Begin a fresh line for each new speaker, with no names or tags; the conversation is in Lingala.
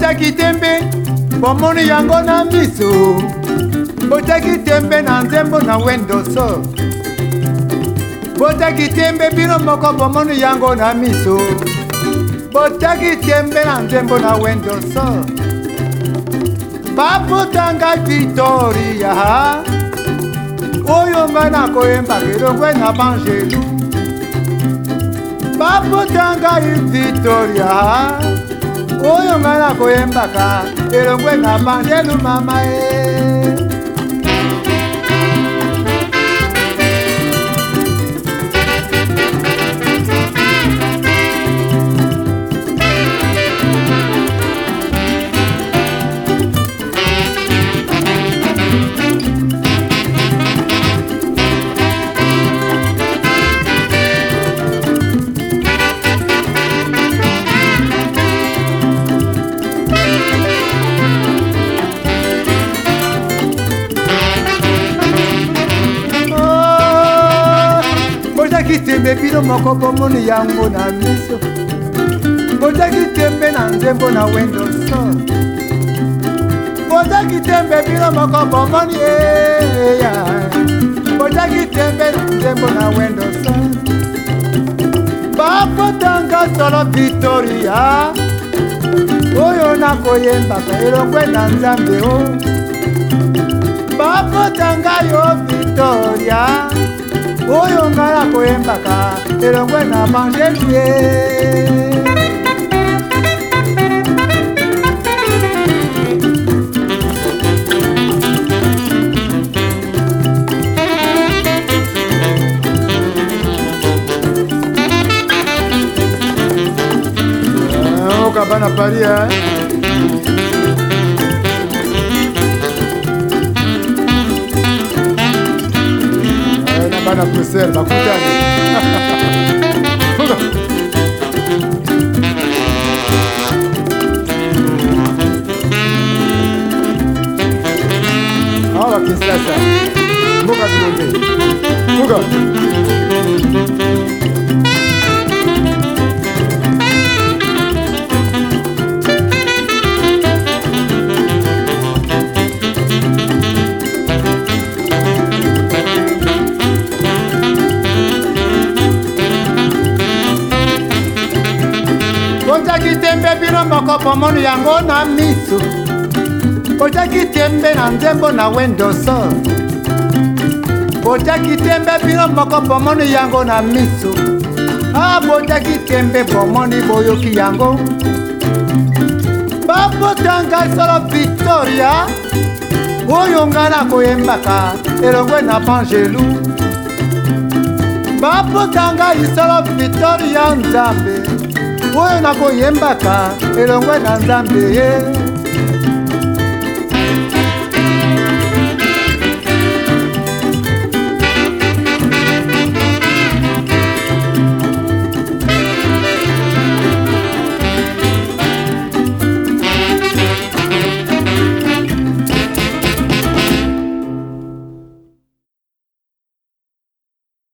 botaki tembe bomoni yango na miso botaki tembe na nzembo na wendoso botaki tembe bino moko bomoni yango na miso botaki tembe na nzembo na wendoso baputanga victoria oyo ngai nakoyembaka elongwe na bangelu baputanga victoria oyo ngala koyembaka elongwe na pande lumama e eh. boyimbe bino moko bomoni yango na miso bozaki te mpe na nzembo na wendo so bozaki te mpe bino moko bomoni eya bozaki te mpe na nzembo na wendo so bakotanga solo victoria oyo nakoyembaka elokwe na nzambe o bakotanga yo victoria oyo ngai akoyembaka elongo na bangeru a ah, parir, ¿eh? na bruxelles bakutani awa ah, kinshasa mboka bilombe mboka nde bino moko bomoni yango na miso botyaki tembe na nzembo na wendoso botyaki tembe bino moko bomoni yango na miso a botyaki tembe bomoni boyoki yango babotanga solo victoria oyo ngai nakoyembaka elongwe na pangelu babotanga isolo victoria nzambe oyo nakoyembaka elongwe na nzambe ye